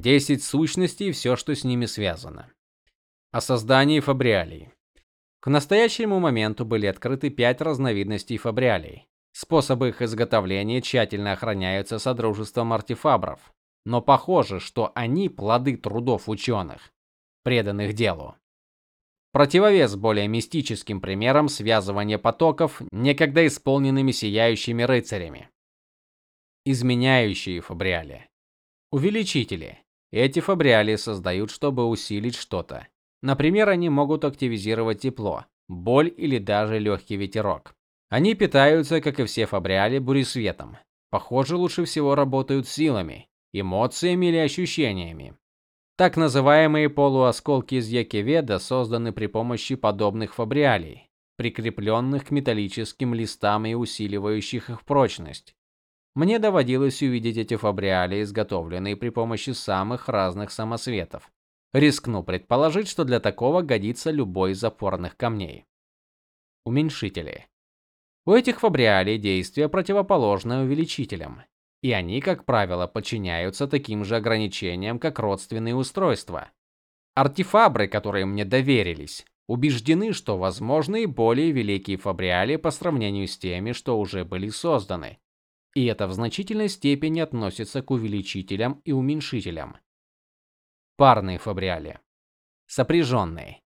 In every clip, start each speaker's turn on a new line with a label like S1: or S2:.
S1: 10 сущностей и все, что с ними связано. О создании фабриалей. К настоящему моменту были открыты 5 разновидностей фабриалей. Способы их изготовления тщательно охраняются содружеством артефабров, но похоже, что они плоды трудов ученых, преданных делу. Противовес более мистическим примерам связывания потоков, некогда исполненными сияющими рыцарями. Изменяющие фабриали. Увеличители. Эти фабриали создают, чтобы усилить что-то. Например, они могут активизировать тепло, боль или даже легкий ветерок. Они питаются, как и все фабриали, буресветом. Похоже, лучше всего работают силами, эмоциями или ощущениями. Так называемые полуосколки из Якеведа созданы при помощи подобных фабриалей, прикрепленных к металлическим листам и усиливающих их прочность. Мне доводилось увидеть эти фабриали, изготовленные при помощи самых разных самосветов. Рискну предположить, что для такого годится любой из опорных камней. Уменьшители. У этих фабриалей действие противоположное увеличителям и они, как правило, подчиняются таким же ограничениям, как родственные устройства. Артефабры, которые мне доверились, убеждены, что возможны и более великие фабриали по сравнению с теми, что уже были созданы. И это в значительной степени относится к увеличителям и уменьшителям. Парные фабриали. Сопряженные.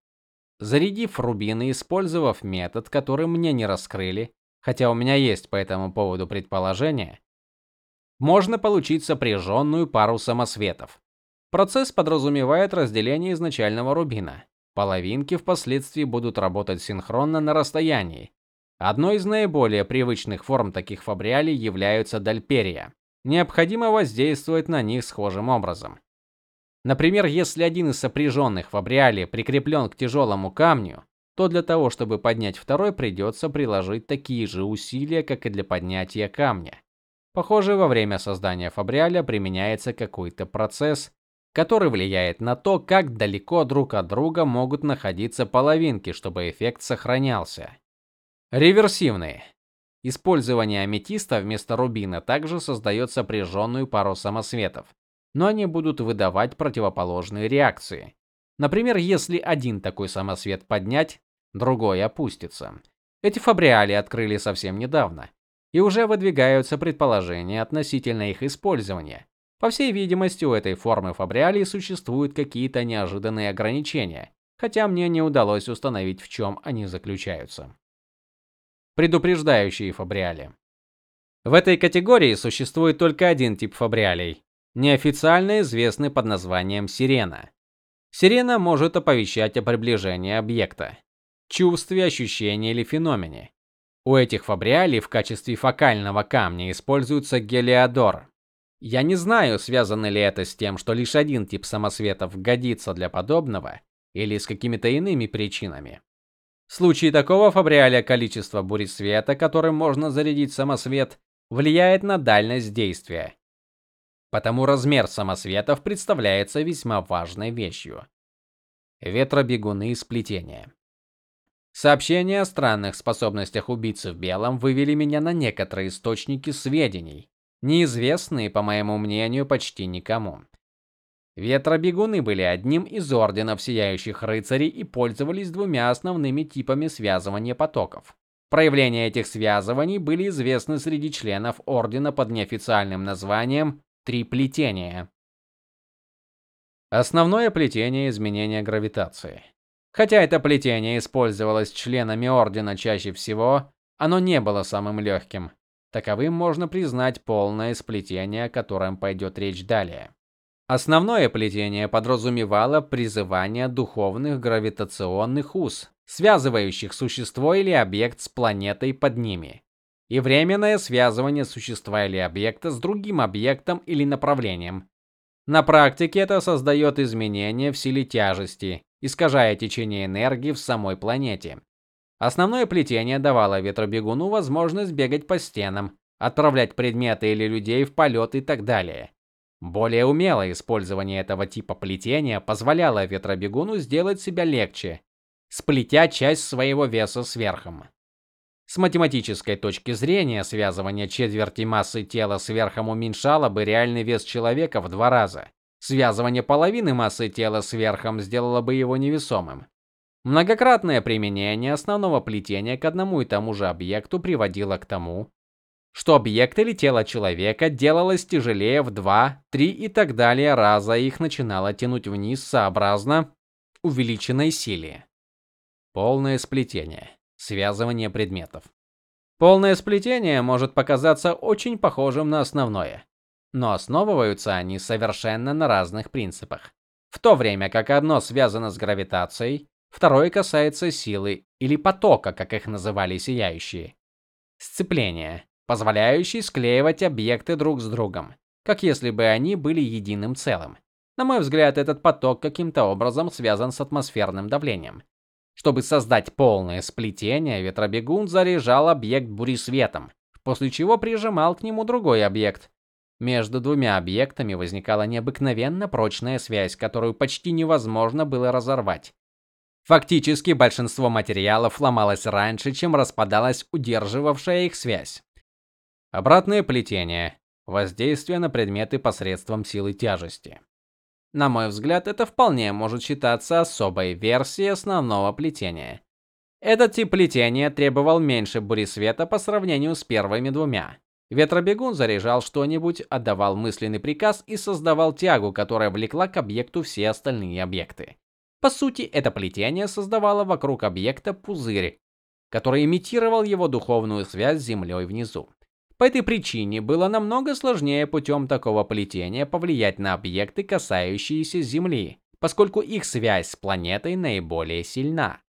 S1: Зарядив рубины, использовав метод, который мне не раскрыли, хотя у меня есть по этому поводу предположение, можно получить сопряженную пару самосветов. Процесс подразумевает разделение изначального рубина. Половинки впоследствии будут работать синхронно на расстоянии. Одной из наиболее привычных форм таких фабриалей являются дальперия. Необходимо воздействовать на них схожим образом. Например, если один из сопряженных фабриалей прикреплен к тяжелому камню, то для того, чтобы поднять второй, придется приложить такие же усилия, как и для поднятия камня. Похоже, во время создания фабриаля применяется какой-то процесс, который влияет на то, как далеко друг от друга могут находиться половинки, чтобы эффект сохранялся. Реверсивные. Использование аметиста вместо рубина также создает сопряженную пару самосветов, но они будут выдавать противоположные реакции. Например, если один такой самосвет поднять, другой опустится. Эти фабриали открыли совсем недавно и уже выдвигаются предположения относительно их использования. По всей видимости, у этой формы фабриалии существуют какие-то неожиданные ограничения, хотя мне не удалось установить, в чем они заключаются. Предупреждающие фабриали. В этой категории существует только один тип фабриалей, неофициально известный под названием сирена. Сирена может оповещать о приближении объекта, чувстве, ощущении или феномене, у этих фабриалей в качестве фокального камня используется гелиодор. Я не знаю, связано ли это с тем, что лишь один тип самосветов годится для подобного, или с какими-то иными причинами. В случае такого фабриаля количество бури света, которым можно зарядить самосвет, влияет на дальность действия. Потому размер самосветов представляется весьма важной вещью. Ветробегуны сплетения. Сообщения о странных способностях убийцы в белом вывели меня на некоторые источники сведений, неизвестные, по моему мнению, почти никому. Ветробегуны были одним из орденов сияющих рыцарей и пользовались двумя основными типами связывания потоков. Проявления этих связываний были известны среди членов ордена под неофициальным названием триплетение. Основное плетение изменения гравитации. Хотя это плетение использовалось членами ордена чаще всего, оно не было самым легким. Таковым можно признать полное сплетение, о котором пойдет речь далее. Основное плетение подразумевало призывание духовных гравитационных уз, связывающих существо или объект с планетой под ними, и временное связывание существа или объекта с другим объектом или направлением. На практике это создает изменения в силе тяжести, искажая течение энергии в самой планете. Основное плетение давало ветробегуну возможность бегать по стенам, отправлять предметы или людей в полет и так далее. Более умелое использование этого типа плетения позволяло ветробегуну сделать себя легче, сплетя часть своего веса с верхом. С математической точки зрения, связывание четверти массы тела с верхом уменьшало бы реальный вес человека в два раза. Связывание половины массы тела с верхом сделало бы его невесомым. Многократное применение основного плетения к одному и тому же объекту приводило к тому, что объект или тело человека делалось тяжелее в 2, 3 и так далее раза, и их начинало тянуть вниз сообразно увеличенной силе. Полное сплетение, связывание предметов. Полное сплетение может показаться очень похожим на основное, но основываются они совершенно на разных принципах. В то время как одно связано с гравитацией, второе касается силы или потока, как их называли сияющие. Сцепление, позволяющее склеивать объекты друг с другом, как если бы они были единым целым. На мой взгляд, этот поток каким-то образом связан с атмосферным давлением. Чтобы создать полное сплетение, ветробегун заряжал объект буресветом, после чего прижимал к нему другой объект. Между двумя объектами возникала необыкновенно прочная связь, которую почти невозможно было разорвать. Фактически большинство материалов ломалось раньше, чем распадалась удерживавшая их связь. Обратное плетение воздействие на предметы посредством силы тяжести. На мой взгляд, это вполне может считаться особой версией основного плетения. Этот тип плетения требовал меньше бури света по сравнению с первыми двумя. Ветробегун заряжал что-нибудь, отдавал мысленный приказ и создавал тягу, которая влекла к объекту все остальные объекты. По сути, это плетение создавало вокруг объекта пузырь, который имитировал его духовную связь с землей внизу. По этой причине было намного сложнее путем такого плетения повлиять на объекты, касающиеся Земли, поскольку их связь с планетой наиболее сильна.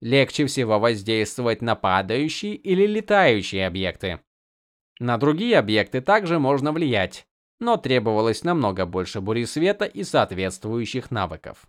S1: Легче всего воздействовать на падающие или летающие объекты. На другие объекты также можно влиять, но требовалось намного больше бури света и соответствующих навыков.